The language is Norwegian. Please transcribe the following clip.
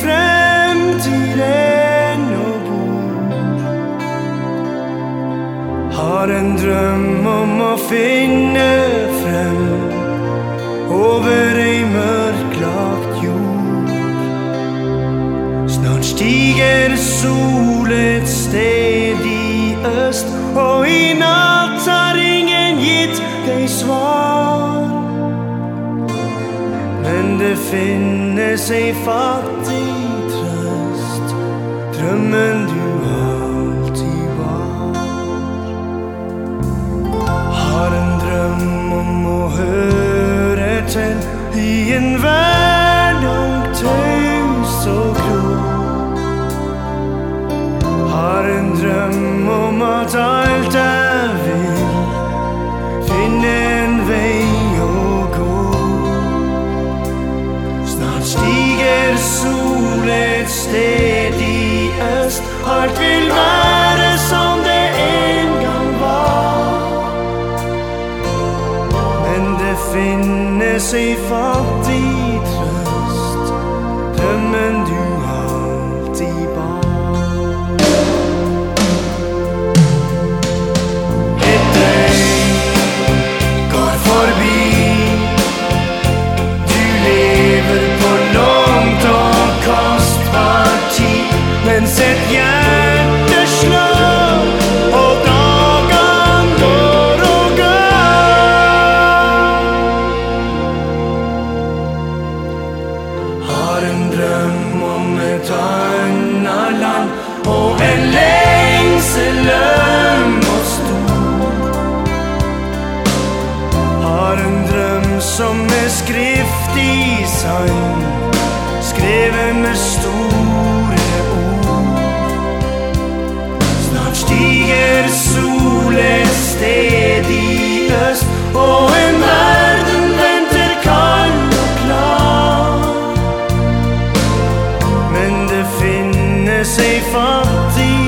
fremtiden og bor. Har en drøm om å finne frem over ei mørklagt jord. Snart stiger sol et sted i øst, og i natt har ingen gitt deg svar. Men det finnes ei fattig trøst, drømmen du Snart stiger sol et sted i øst. Alt vil være som det en gang var. Men det finnes ei fattig Har en drøm om et annet land, og en lengsel øm og stor. Har en drøm som er skrift i sand, skrevet med store empty.